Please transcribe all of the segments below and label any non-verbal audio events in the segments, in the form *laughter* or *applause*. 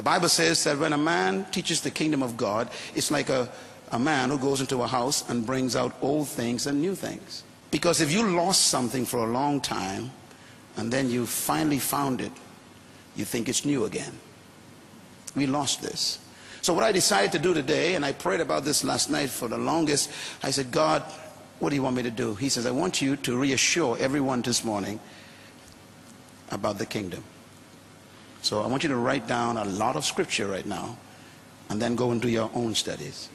The Bible says that when a man teaches the kingdom of God, it's like a, a man who goes into a house and brings out old things and new things. Because if you lost something for a long time and then you finally found it, you think it's new again. We lost this. So what I decided to do today, and I prayed about this last night for the longest, I said, God, what do you want me to do? He says, I want you to reassure everyone this morning about the kingdom. So I want you to write down a lot of scripture right now and then go and do your own studies.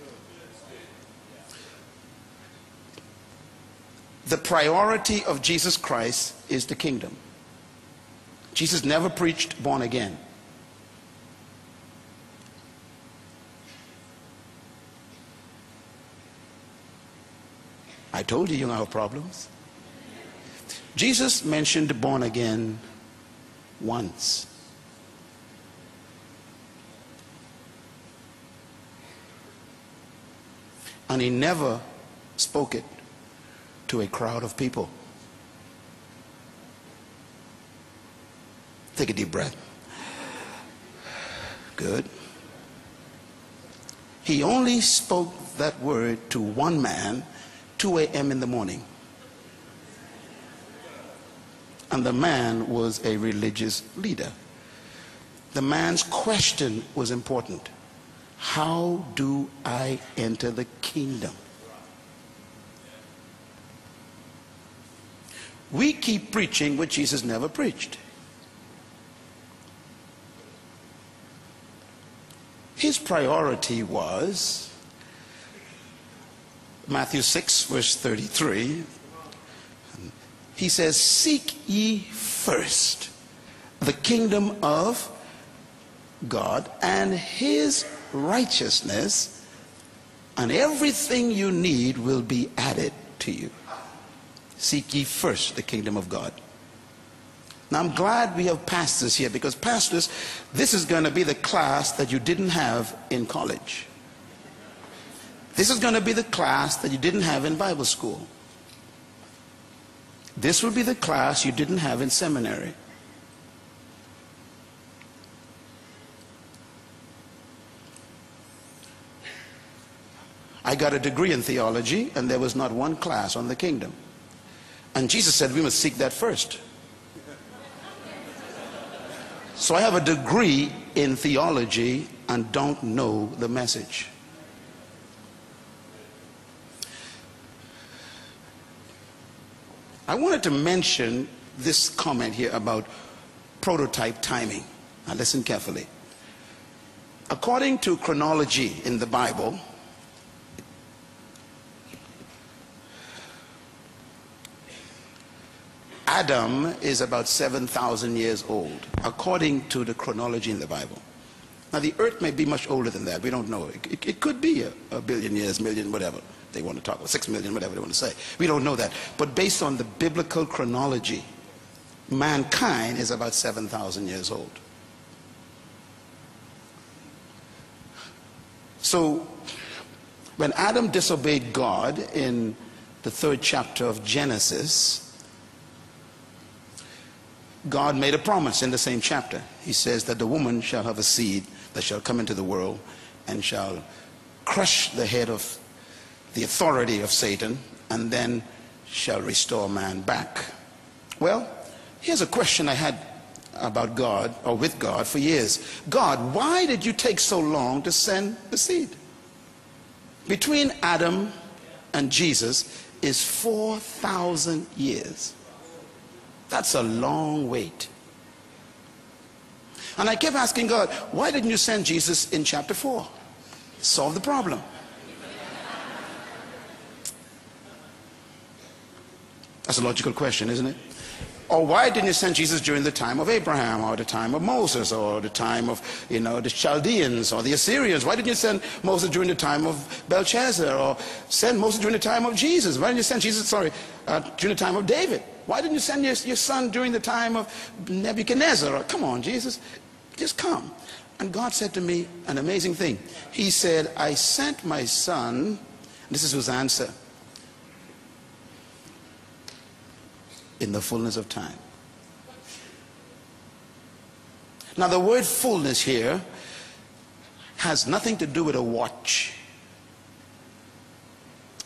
The priority of Jesus Christ is the kingdom. Jesus never preached born again. I told you you're going to have problems. Jesus mentioned born again once. And he never spoke it to a crowd of people. Take a deep breath. Good. He only spoke that word to one man 2 a.m. in the morning. And the man was a religious leader. The man's question was important. How do I enter the kingdom? We keep preaching what Jesus never preached. His priority was Matthew 6, verse 33. He says, Seek ye first the kingdom of God and his righteousness, and everything you need will be added to you. Seek ye first the kingdom of God. Now I'm glad we have pastors here because pastors, this is going to be the class that you didn't have in college. This is going to be the class that you didn't have in Bible school. This will be the class you didn't have in seminary. I got a degree in theology, and there was not one class on the kingdom. And Jesus said we must seek that first. So I have a degree in theology and don't know the message. I wanted to mention this comment here about prototype timing. Now listen carefully. According to chronology in the Bible, Adam is about 7,000 years old, according to the chronology in the Bible. Now, the earth may be much older than that. We don't know. It, it, it could be a, a, billion years, million, whatever they want to talk about, six million, whatever they want to say. We don't know that. But based on the biblical chronology, mankind is about 7,000 years old. So, when Adam disobeyed God in the third chapter of Genesis, God made a promise in the same chapter. He says that the woman shall have a seed that shall come into the world and shall crush the head of the authority of Satan and then shall restore man back. Well, here's a question I had about God or with God for years. God, why did you take so long to send the seed? Between Adam and Jesus is 4,000 years. That's a long wait. And I kept asking God, why didn't you send Jesus in chapter 4? Solve the problem. That's a logical question, isn't it? Or why didn't you send Jesus during the time of Abraham or the time of Moses or the time of, you know, the Chaldeans or the Assyrians? Why didn't you send Moses during the time of Belshazzar or send Moses during the time of Jesus? Why didn't you send Jesus, sorry, uh, during the time of David? Why didn't you send your, your son during the time of Nebuchadnezzar? Come on, Jesus, just come. And God said to me an amazing thing. He said, I sent my son, this is his answer, in the fullness of time. Now, the word fullness here has nothing to do with a watch.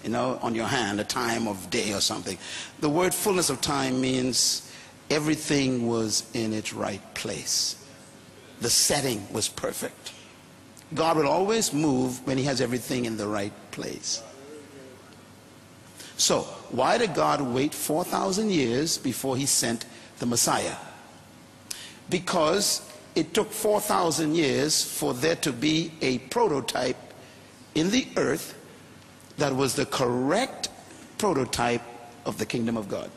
You know, on your hand, a time of day or something. The word fullness of time means everything was in its right place. The setting was perfect. God will always move when he has everything in the right place. So, why did God wait 4,000 years before he sent the Messiah? Because it took 4,000 years for there to be a prototype in the earth that was the correct prototype of the kingdom of God.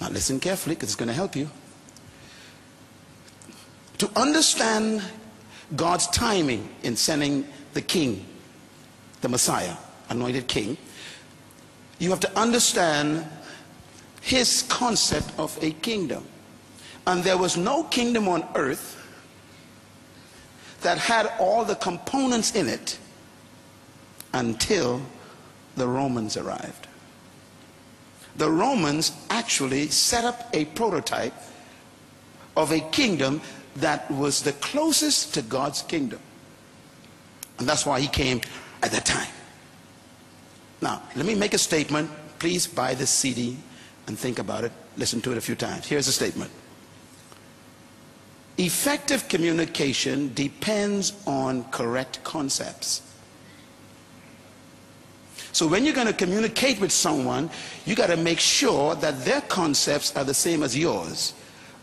Now listen carefully because it's going to help you. To understand God's timing in sending the king, the Messiah, anointed king, you have to understand his concept of a kingdom. And there was no kingdom on earth that had all the components in it until the Romans arrived. The Romans actually set up a prototype of a kingdom that was the closest to God's kingdom. And that's why he came at that time. Now, let me make a statement. Please buy this CD and think about it. Listen to it a few times. Here's a statement. Effective communication depends on correct concepts. So when you're going to communicate with someone, you got to make sure that their concepts are the same as yours.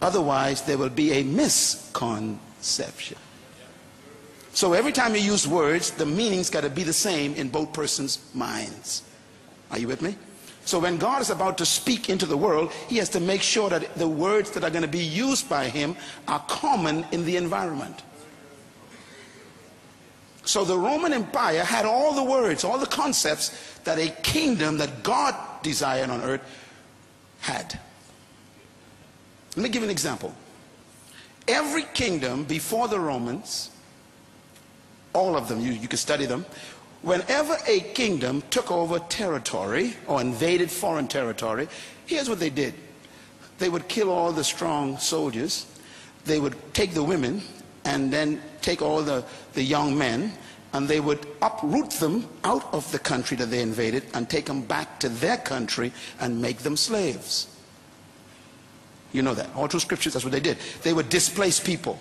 Otherwise, there will be a misconception. So every time you use words, the meaning's got to be the same in both persons' minds. Are you with me? So when God is about to speak into the world, he has to make sure that the words that are going to be used by him are common in the environment. So the Roman Empire had all the words, all the concepts that a kingdom that God desired on earth had. Let me give an example. Every kingdom before the Romans, all of them, you, you can study them, whenever a kingdom took over territory or invaded foreign territory, here's what they did. They would kill all the strong soldiers. They would take the women and then take all the, the young men and they would uproot them out of the country that they invaded and take them back to their country and make them slaves. You know that. All through scriptures, that's what they did. They would displace people.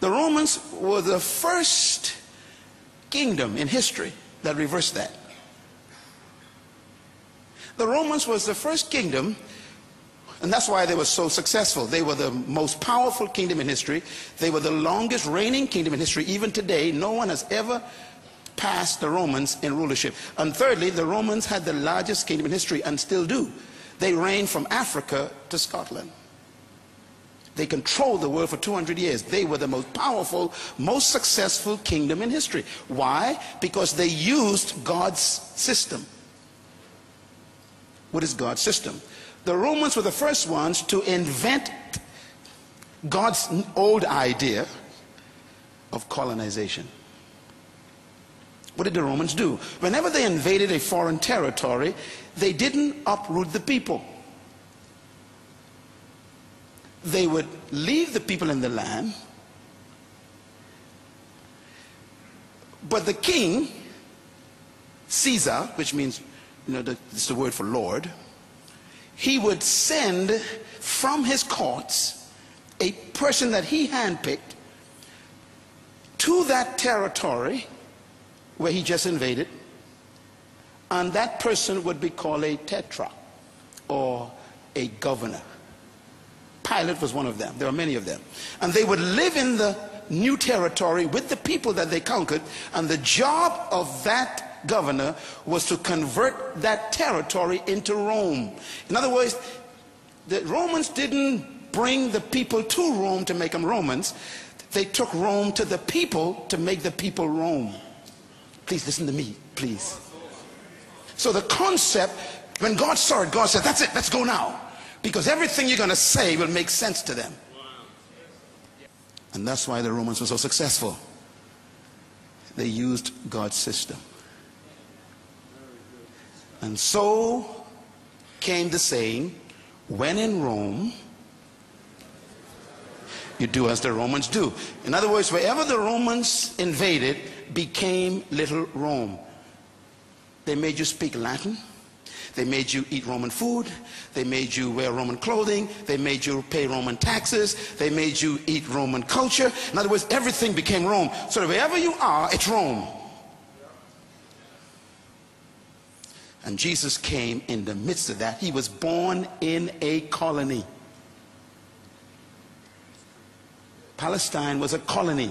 The Romans were the first kingdom in history that reversed that. The Romans was the first kingdom, and that's why they were so successful. They were the most powerful kingdom in history. They were the longest reigning kingdom in history. Even today, no one has ever passed the Romans in rulership. And thirdly, the Romans had the largest kingdom in history and still do. They reigned from Africa to Scotland. They controlled the world for 200 years. They were the most powerful, most successful kingdom in history. Why? Because they used God's system. What is God's system? The Romans were the first ones to invent God's old idea of colonization. What did the Romans do? Whenever they invaded a foreign territory, they didn't uproot the people they would leave the people in the land, but the king, Caesar, which means, you know, it's the word for Lord, he would send from his courts a person that he handpicked to that territory where he just invaded, and that person would be called a tetrarch or a governor. Pilate was one of them. There are many of them. And they would live in the new territory with the people that they conquered. And the job of that governor was to convert that territory into Rome. In other words, the Romans didn't bring the people to Rome to make them Romans. They took Rome to the people to make the people Rome. Please listen to me, please. So the concept, when God saw it, God said, that's it, let's go now. Because everything you're going to say will make sense to them. And that's why the Romans were so successful. They used God's system. And so came the saying, when in Rome, you do as the Romans do. In other words, wherever the Romans invaded became little Rome. They made you speak Latin. They made you eat Roman food. They made you wear Roman clothing. They made you pay Roman taxes. They made you eat Roman culture. In other words, everything became Rome. So wherever you are, it's Rome. And Jesus came in the midst of that. He was born in a colony. Palestine was a colony.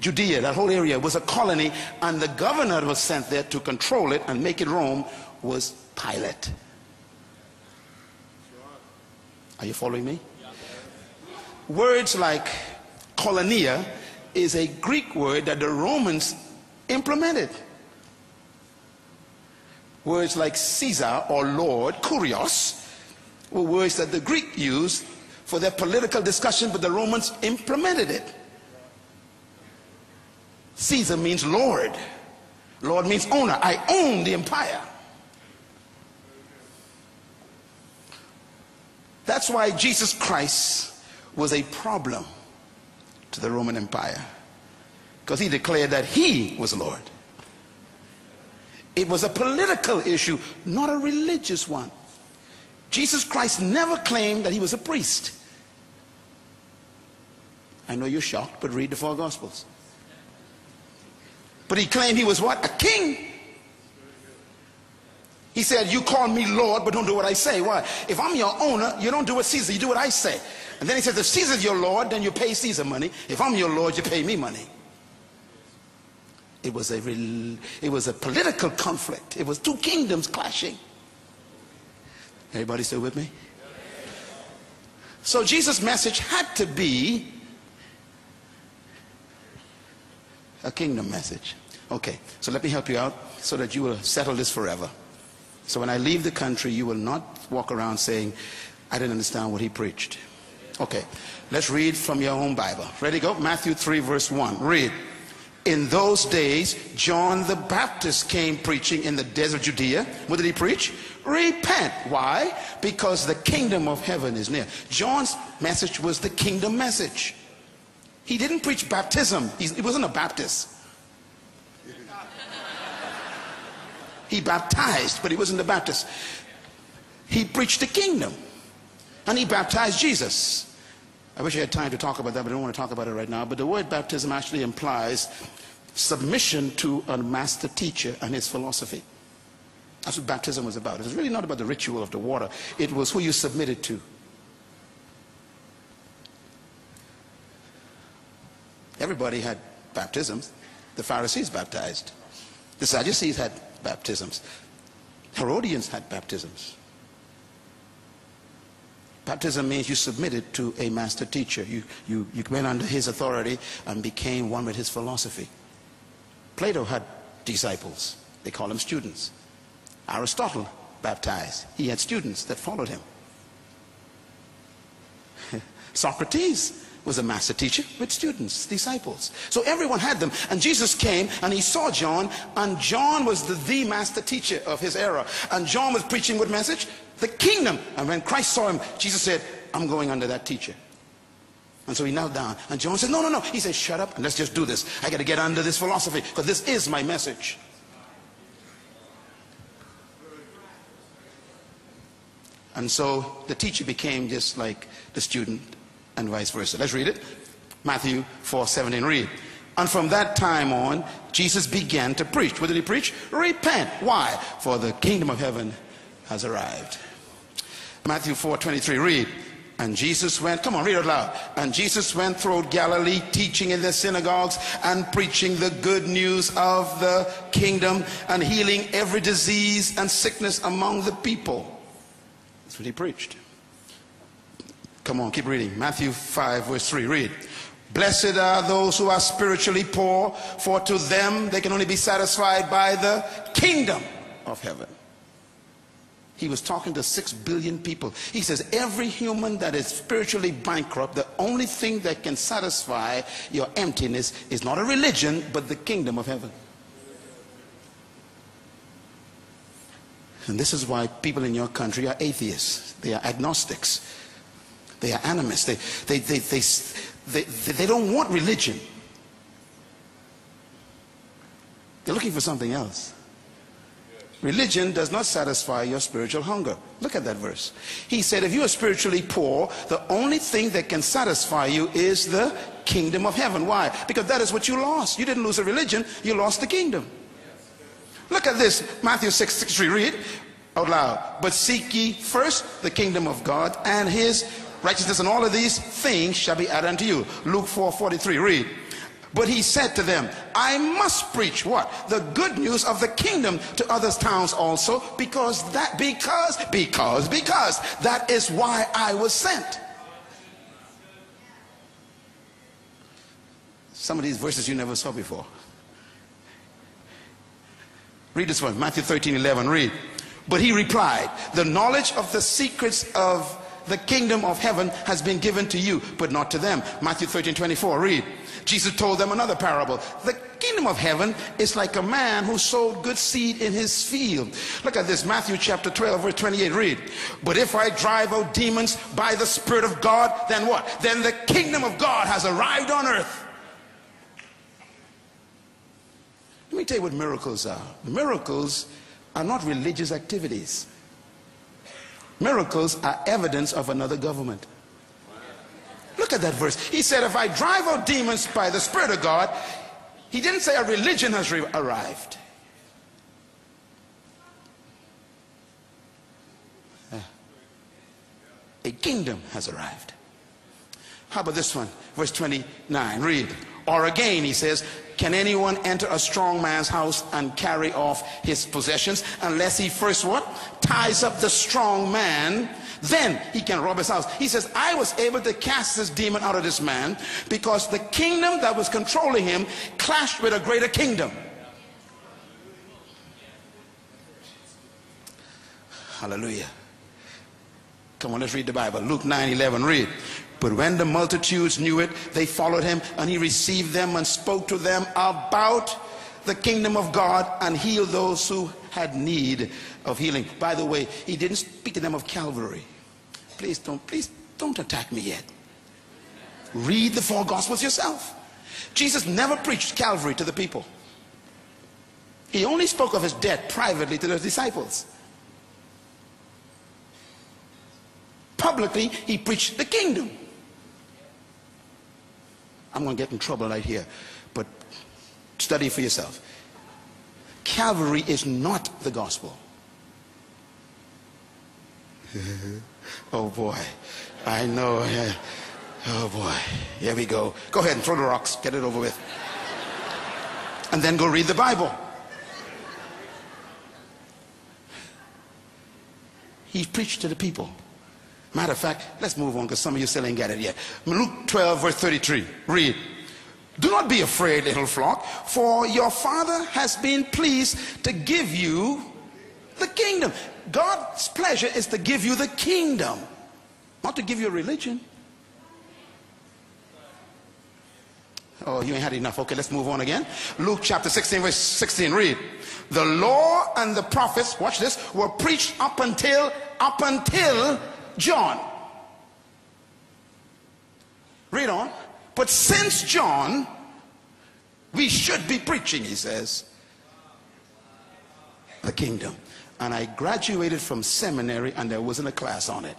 Judea, that whole area was a colony, and the governor was sent there to control it and make it Rome was Pilate. Are you following me? Words like colonia is a Greek word that the Romans implemented. Words like Caesar or Lord, kurios, were words that the Greek used for their political discussion, but the Romans implemented it. Caesar means Lord. Lord means owner. I own the empire. That's why Jesus Christ was a problem to the Roman Empire. Because he declared that he was Lord. It was a political issue, not a religious one. Jesus Christ never claimed that he was a priest. I know you're shocked, but read the four Gospels. But he claimed he was what? A king. He said, You call me Lord, but don't do what I say. Why? If I'm your owner, you don't do what Caesar, you do what I say. And then he says, If Caesar's your Lord, then you pay Caesar money. If I'm your Lord, you pay me money. It was a, it was a political conflict. It was two kingdoms clashing. Everybody still with me? So Jesus' message had to be a kingdom message. Okay, so let me help you out so that you will settle this forever. So when I leave the country, you will not walk around saying, I didn't understand what he preached. Okay, let's read from your own Bible. Ready, to go? Matthew 3, verse 1. Read. In those days, John the Baptist came preaching in the desert of Judea. What did he preach? Repent. Why? Because the kingdom of heaven is near. John's message was the kingdom message. He didn't preach baptism. He wasn't a Baptist. He baptized, but he wasn't a Baptist. He preached the kingdom. And he baptized Jesus. I wish I had time to talk about that, but I don't want to talk about it right now. But the word baptism actually implies submission to a master teacher and his philosophy. That's what baptism was about. It was really not about the ritual of the water. It was who you submitted to. Everybody had baptisms. The Pharisees baptized. The Sadducees had baptisms. Herodians had baptisms. Baptism means you submitted to a master teacher. You, you, you went under his authority and became one with his philosophy. Plato had disciples. They call them students. Aristotle baptized. He had students that followed him. *laughs* Socrates was a master teacher with students, disciples. So everyone had them. And Jesus came and he saw John, and John was the, the master teacher of his era. And John was preaching what message? The kingdom. And when Christ saw him, Jesus said, I'm going under that teacher. And so he knelt down. And John said, No, no, no. He said, Shut up and let's just do this. I got to get under this philosophy because this is my message. And so the teacher became just like the student and vice versa. Let's read it. Matthew 4 17. Read. And from that time on, Jesus began to preach. What did he preach? Repent. Why? For the kingdom of heaven has arrived. Matthew 4 23. Read. And Jesus went, come on, read it loud. And Jesus went throughout Galilee, teaching in the synagogues and preaching the good news of the kingdom and healing every disease and sickness among the people. That's what he preached. Come on, keep reading. Matthew 5, verse 3. Read. Blessed are those who are spiritually poor, for to them they can only be satisfied by the kingdom of heaven. He was talking to six billion people. He says, every human that is spiritually bankrupt, the only thing that can satisfy your emptiness is not a religion, but the kingdom of heaven. And this is why people in your country are atheists. They are agnostics. They are animists. They, they, they, they, they, they don't want religion. They're looking for something else. Religion does not satisfy your spiritual hunger. Look at that verse. He said, if you are spiritually poor, the only thing that can satisfy you is the kingdom of heaven. Why? Because that is what you lost. You didn't lose a religion, you lost the kingdom. Look at this, Matthew 6, 63, read out loud. But seek ye first the kingdom of God and his righteousness, and all of these things shall be added unto you. Luke 4, 43, read. But he said to them, I must preach what? The good news of the kingdom to other towns also, because that, because, because, because, that is why I was sent. Some of these verses you never saw before. Read this one, Matthew 13, 11, read. But he replied, the knowledge of the secrets of the kingdom of heaven has been given to you, but not to them. Matthew 13, 24, read. Jesus told them another parable. The kingdom of heaven is like a man who sowed good seed in his field. Look at this, Matthew chapter 12, verse 28, read. But if I drive out demons by the Spirit of God, then what? Then the kingdom of God has arrived on earth. Let me tell you what miracles are. Miracles are not religious activities. Miracles are evidence of another government. Look at that verse. He said, if I drive out demons by the Spirit of God, he didn't say a religion has arrived. Eh. A kingdom has arrived. How about this one? Verse 29. Read. Or again, he says, Can anyone enter a strong man's house and carry off his possessions unless he first what? Ties up the strong man. Then he can rob his house. He says, I was able to cast this demon out of this man because the kingdom that was controlling him clashed with a greater kingdom. Hallelujah. Come on, let's read the Bible. Luke 9 11, read. But when the multitudes knew it, they followed him, and he received them and spoke to them about the kingdom of God and healed those who had need of healing. By the way, he didn't speak to them of Calvary. Please don't, please don't attack me yet. Read the four gospels yourself. Jesus never preached Calvary to the people. He only spoke of his death privately to the disciples. Publicly, he preached the kingdom. I'm going to get in trouble right here, but study for yourself. Calvary is not the gospel. *laughs* oh boy, I know. Oh boy, here we go. Go ahead and throw the rocks, get it over with. And then go read the Bible. He preached to the people. Matter of fact, let's move on because some of you still ain't got it yet. Luke 12, verse 33. Read. Do not be afraid, little flock, for your Father has been pleased to give you the kingdom. God's pleasure is to give you the kingdom, not to give you a religion. Oh, you ain't had enough. Okay, let's move on again. Luke chapter 16, verse 16. Read. The law and the prophets, watch this, were preached up until, up until John. Read on. But since John, we should be preaching, he says, the kingdom. And I graduated from seminary and there wasn't a class on it.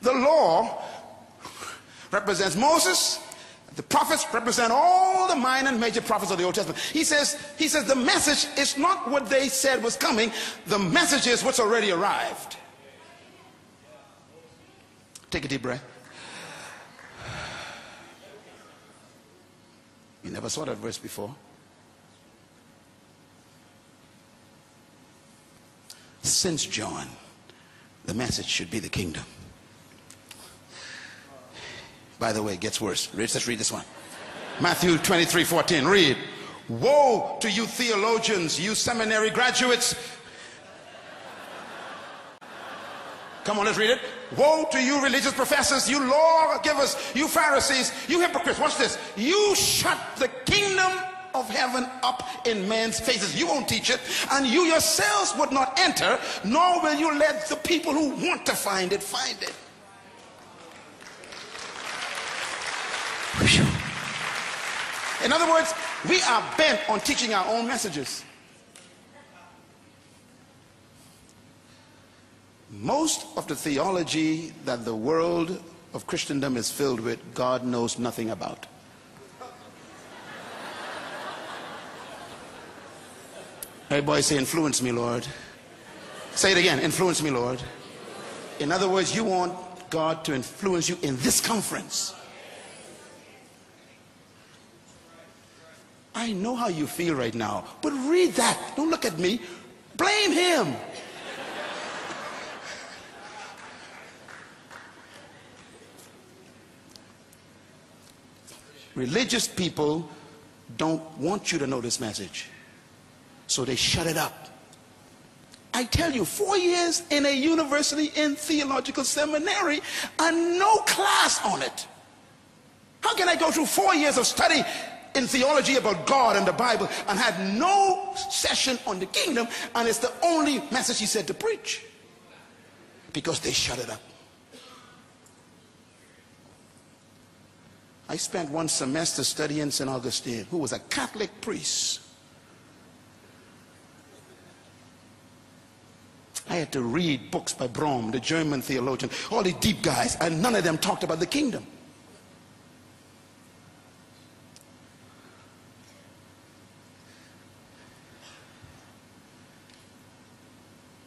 The law represents Moses. The prophets represent all the minor and major prophets of the Old Testament. He says, he says the message is not what they said was coming. The message is what's already arrived. Take a deep breath. You never saw that verse before. Since John, the message should be the kingdom. By the way, it gets worse. Let's read this one. Matthew 23 14. Read. Woe to you theologians, you seminary graduates. Come on, let's read it. Woe to you religious professors, you lawgivers, you Pharisees, you hypocrites. Watch this. You shut the kingdom of heaven up in men's faces. You won't teach it, and you yourselves would not enter, nor will you let the people who want to find it find it. In other words, we are bent on teaching our own messages. Most of the theology that the world of Christendom is filled with, God knows nothing about. Everybody say, influence me, Lord. Say it again, influence me, Lord. In other words, you want God to influence you in this conference. I know how you feel right now, but read that. Don't look at me. Blame him. Religious people don't want you to know this message, so they shut it up. I tell you, four years in a university in theological seminary and no class on it. How can I go through four years of study in theology about God and the Bible and had no session on the kingdom and it's the only message he said to preach? Because they shut it up. I spent one semester studying St. Augustine, who was a Catholic priest. I had to read books by Brom, the German theologian, all the deep guys, and none of them talked about the kingdom.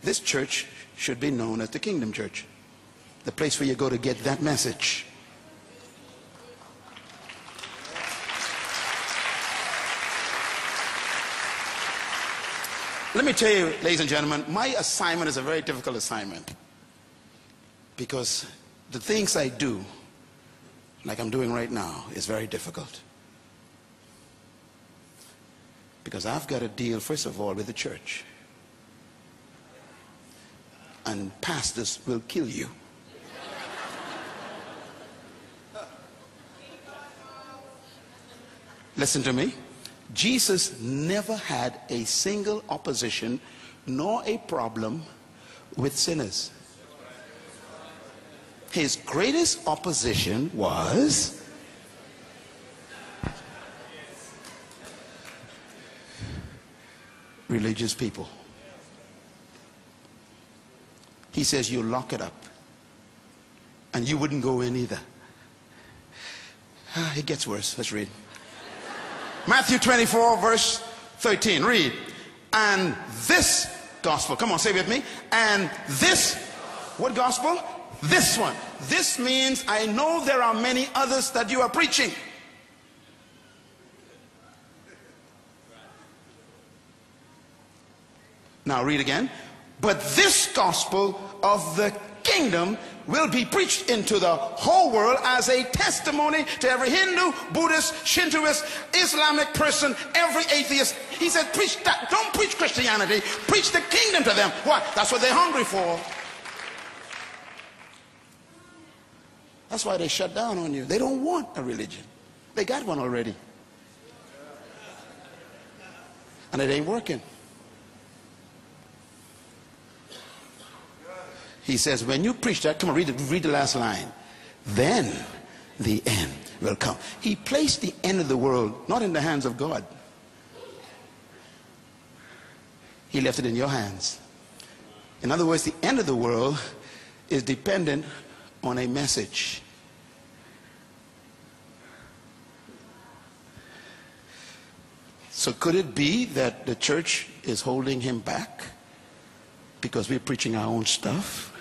This church should be known as the Kingdom Church, the place where you go to get that message. Let me tell you, ladies and gentlemen, my assignment is a very difficult assignment. Because the things I do, like I'm doing right now, is very difficult. Because I've got to deal, first of all, with the church. And pastors will kill you. Listen to me. Jesus never had a single opposition nor a problem with sinners. His greatest opposition was religious people. He says, You lock it up. And you wouldn't go in either. Ah, it gets worse. Let's read. Matthew 24, verse 13. Read. And this gospel, come on, say with me. And this, what gospel? This one. This means I know there are many others that you are preaching. Now read again. But this gospel of the kingdom will be preached into the whole world as a testimony to every Hindu, Buddhist, Shintoist, Islamic person, every atheist. He said, preach that. Don't preach Christianity. Preach the kingdom to them. What? That's what they're hungry for. That's why they shut down on you. They don't want a religion. They got one already. And it ain't working. He says, when you preach that, come on, read, the, read the last line. Then the end will come. He placed the end of the world not in the hands of God. He left it in your hands. In other words, the end of the world is dependent on a message. So could it be that the church is holding him back because we're preaching our own stuff?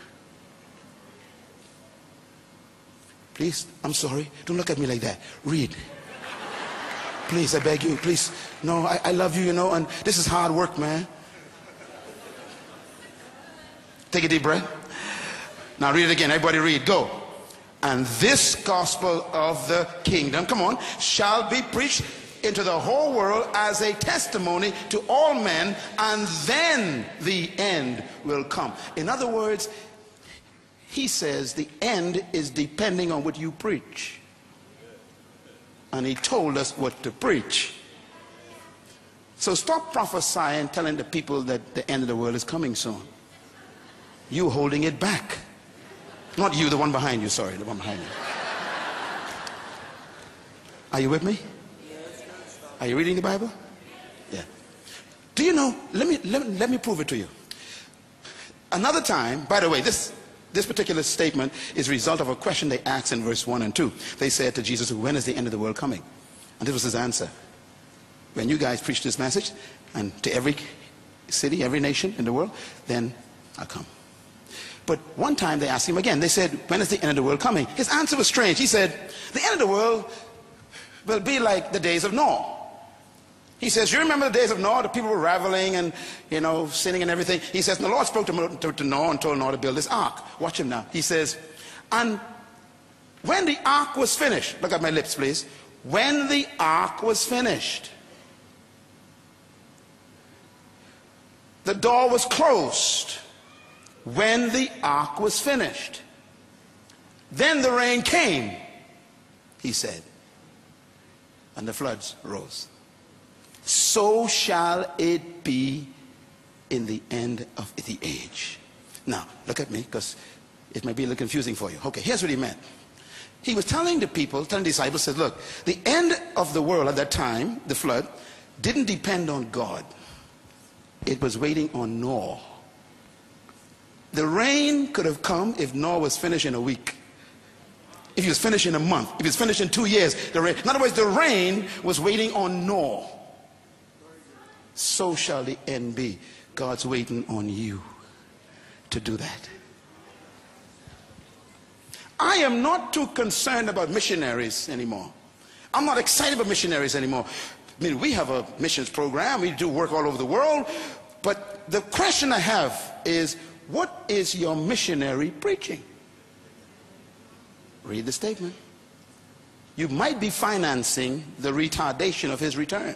Please, I'm sorry. Don't look at me like that. Read. Please, I beg you. Please. No, I, I love you, you know, and this is hard work, man. Take a deep breath. Now read it again. Everybody read. Go. And this gospel of the kingdom, come on, shall be preached into the whole world as a testimony to all men, and then the end will come. In other words, he says the end is depending on what you preach. And he told us what to preach. So stop prophesying, telling the people that the end of the world is coming soon. You holding it back. Not you, the one behind you, sorry, the one behind you. Are you with me? Are you reading the Bible? Yeah. Do you know? Let me, let, me- let me prove it to you. Another time, by the way, this, this particular statement is a result of a question they asked in verse 1 and 2. They said to Jesus, When is the end of the world coming? And this was his answer. When you guys preach this message, and to every city, every nation in the world, then I'll come. But one time they asked him again, they said, When is the end of the world coming? His answer was strange. He said, The end of the world will be like the days of Noah. He says, You remember the days of Noah? The people were reveling and, you know, sinning and everything. He says, The Lord spoke to, to, to Noah and told Noah to build this ark. Watch him now. He says, And when the ark was finished, look at my lips, please. When the ark was finished, the door was closed. When the ark was finished, then the rain came, he said, and the floods rose. So shall it be in the end of the age. Now, look at me, because it might be a little confusing for you. Okay, here's what he meant. He was telling the people, telling the disciples, said, look, the end of the world at that time, the flood, didn't depend on God. It was waiting on Noah. The rain could have come if Noah was finished in a week. If he was finished in a month. If he was finished in two years. The rain, in other words, the rain was waiting on Noah. So shall the end be. God's waiting on you to do that. I am not too concerned about missionaries anymore. I'm not excited about missionaries anymore. I mean, we have a missions program, we do work all over the world. But the question I have is what is your missionary preaching? Read the statement. You might be financing the retardation of his return.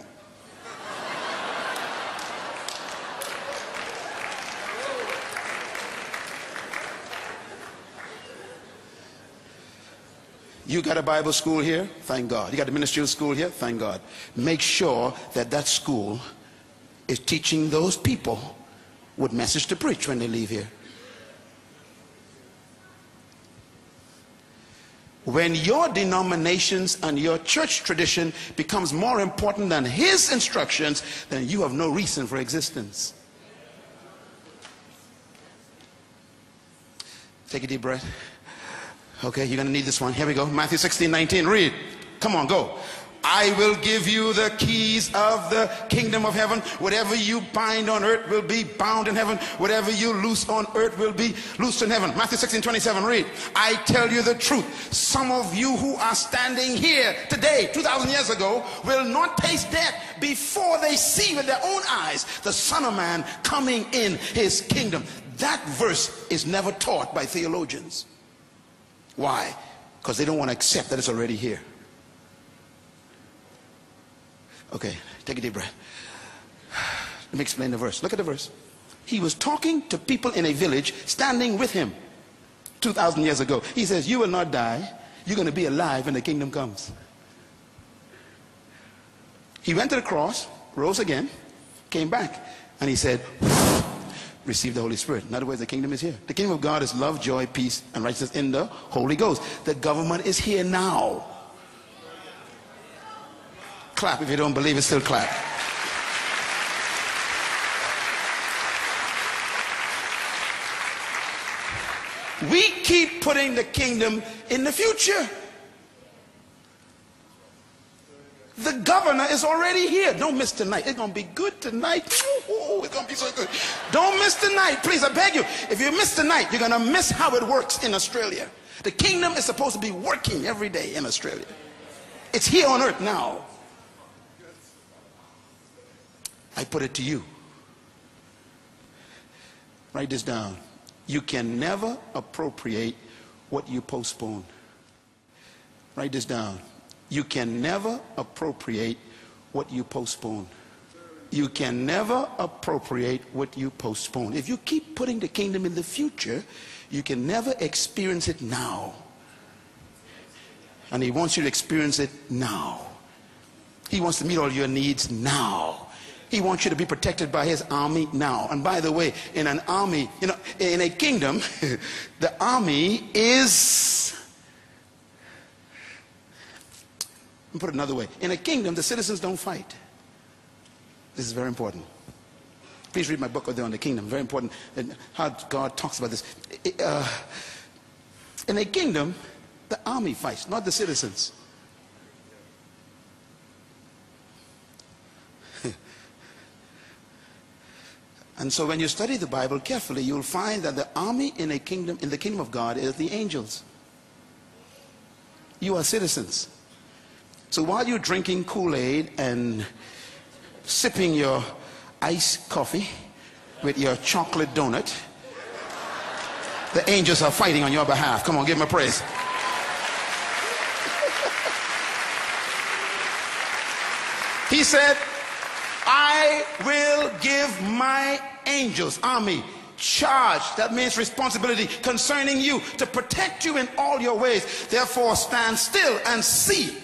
You got a Bible school here? Thank God. You got a ministerial school here? Thank God. Make sure that that school is teaching those people what message to preach when they leave here. When your denominations and your church tradition becomes more important than his instructions, then you have no reason for existence. Take a deep breath. Okay, you're going to need this one. Here we go. Matthew 16, 19. Read. Come on, go. I will give you the keys of the kingdom of heaven. Whatever you bind on earth will be bound in heaven. Whatever you loose on earth will be loosed in heaven. Matthew 16, 27. Read. I tell you the truth. Some of you who are standing here today, 2,000 years ago, will not taste death before they see with their own eyes the Son of Man coming in his kingdom. That verse is never taught by theologians. Why? Because they don't want to accept that it's already here. Okay, take a deep breath. Let me explain the verse. Look at the verse. He was talking to people in a village standing with him 2,000 years ago. He says, You will not die. You're going to be alive when the kingdom comes. He went to the cross, rose again, came back, and he said, receive the Holy Spirit. In other words, the kingdom is here. The kingdom of God is love, joy, peace, and righteousness in the Holy Ghost. The government is here now. Clap if you don't believe it, still clap. We keep putting the kingdom in the future. The governor is already here. Don't miss tonight. It's going to be good tonight. Ooh, it's going to be so good. Don't miss tonight. Please, I beg you. If you miss tonight, you're going to miss how it works in Australia. The kingdom is supposed to be working every day in Australia. It's here on earth now. I put it to you. Write this down. You can never appropriate what you postpone. Write this down. You can never appropriate what you postpone. You can never appropriate what you postpone. If you keep putting the kingdom in the future, you can never experience it now. And he wants you to experience it now. He wants to meet all your needs now. He wants you to be protected by his army now. And by the way, in an army, you know, in a kingdom, *laughs* the army is me put it another way. In a kingdom, the citizens don't fight. This is very important. Please read my book on the kingdom. Very important. How God talks about this. Uh, in a kingdom, the army fights, not the citizens. *laughs* And so when you study the Bible carefully, you'll find that the army in a kingdom, in the kingdom of God is the angels. You are citizens. So while you're drinking Kool-Aid and sipping your iced coffee with your chocolate donut, the angels are fighting on your behalf. Come on, give them a praise. he said, I will give my angels, army, charge. That means responsibility concerning you to protect you in all your ways. Therefore, stand still and see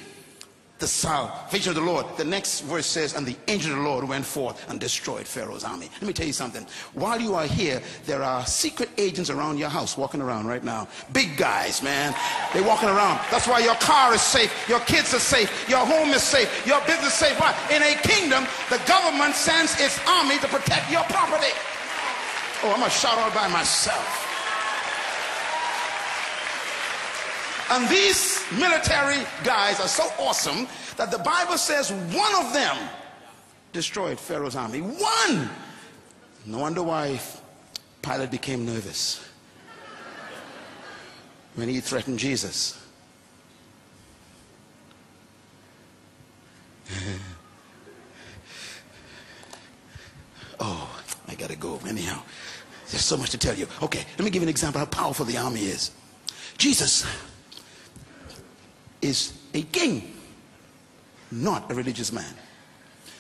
the salvation of the Lord. The next verse says, and the angel of the Lord went forth and destroyed Pharaoh's army. Let me tell you something. While you are here, there are secret agents around your house walking around right now. Big guys, man. They're walking around. That's why your car is safe, your kids are safe, your home is safe, your business safe. Why? In a kingdom, the government sends its army to protect your property. Oh, I'm going to shout all by myself. And these military guys are so awesome that the Bible says one of them destroyed Pharaoh's army. One! No wonder why Pilate became nervous when he threatened Jesus. *laughs* oh, I gotta go. Anyhow, there's so much to tell you. Okay, let me give you an example how powerful the army is. Jesus is a king, not a religious man.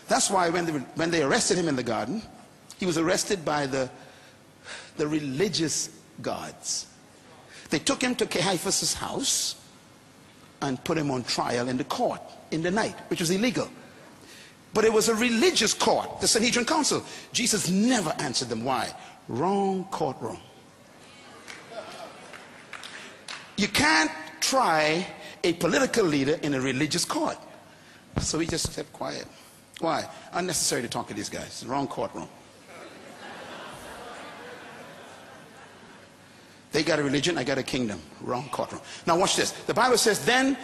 That's why when they, when they arrested him in the garden, he was arrested by the, the religious guards. They took him to Caiaphas' house and put him on trial in the court in the night, which was illegal. But it was a religious court, the Sanhedrin Council. Jesus never answered them. Why? Wrong courtroom. You can't try a political leader in a religious court. So he just kept quiet. Why? Unnecessary to talk to these guys. Wrong courtroom. They got a religion, I got a kingdom. Wrong courtroom. Now watch this. The Bible says, then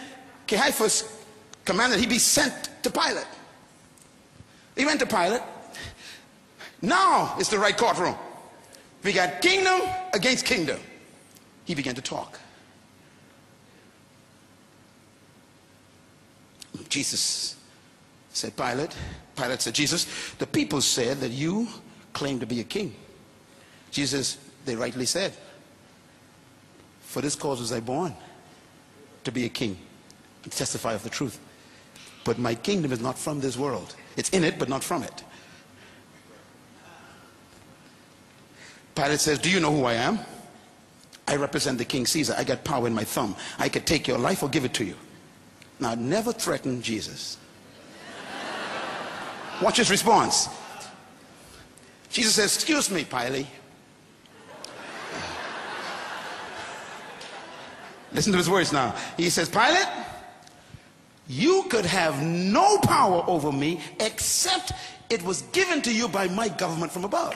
Caiaphas commanded he be sent to Pilate. He went to Pilate. Now it's the right courtroom. We got kingdom against kingdom. He began to talk. Jesus said, Pilate, Pilate said, Jesus, the people said that you claim to be a king. Jesus, they rightly said, for this cause was I born, to be a king, and testify of the truth. But my kingdom is not from this world. It's in it, but not from it. Pilate says, do you know who I am? I represent the King Caesar. I got power in my thumb. I could take your life or give it to you. Now, never threaten Jesus. Watch his response. Jesus says, Excuse me, Pilate. Listen to his words now. He says, Pilate, you could have no power over me except it was given to you by my government from above.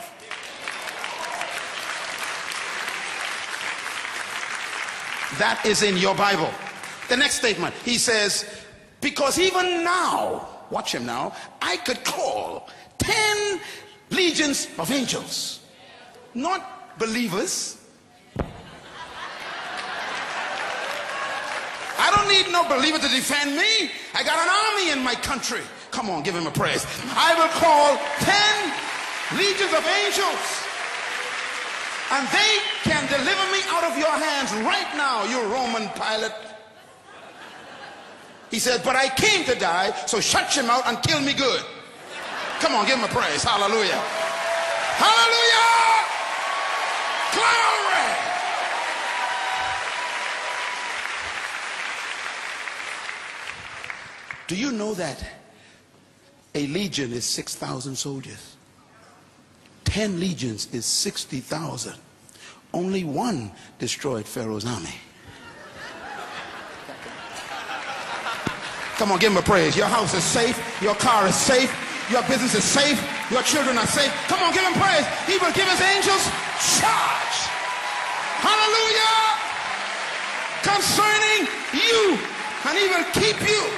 That is in your Bible. The next statement, he says, because even now, watch him now, I could call 10 legions of angels, not believers. I don't need no believer to defend me. I got an army in my country. Come on, give him a praise. I will call 10 legions of angels. And they can deliver me out of your hands right now, you Roman Pilate. He said, but I came to die, so shut your mouth and kill me good. Come on, give him a praise. Hallelujah. Hallelujah. Glory. Do you know that a legion is 6,000 soldiers? 10 legions is 60,000. Only one destroyed Pharaoh's army. Come on, give him a praise. Your house is safe. Your car is safe. Your business is safe. Your children are safe. Come on, give him praise. He will give his angels charge. Hallelujah. Concerning you. And he will keep you.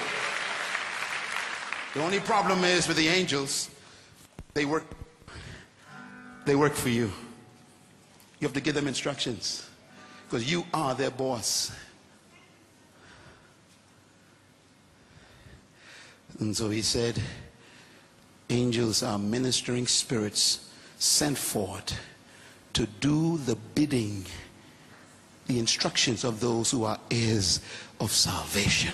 The only problem is with the angels, they work they work for you. You have to give them instructions because you are their boss. And so he said, angels are ministering spirits sent forth to do the bidding, the instructions of those who are heirs of salvation.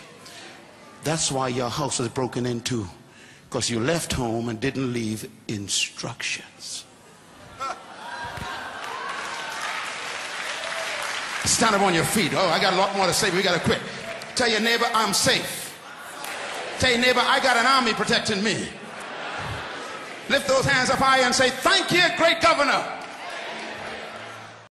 That's why your house was broken into, because you left home and didn't leave instructions. Stand up on your feet. Oh, I got a lot more to say, but we got to quit. Tell your neighbor, I'm safe. Your neighbor, I got an army protecting me. Lift those hands up high and say, Thank you, great governor.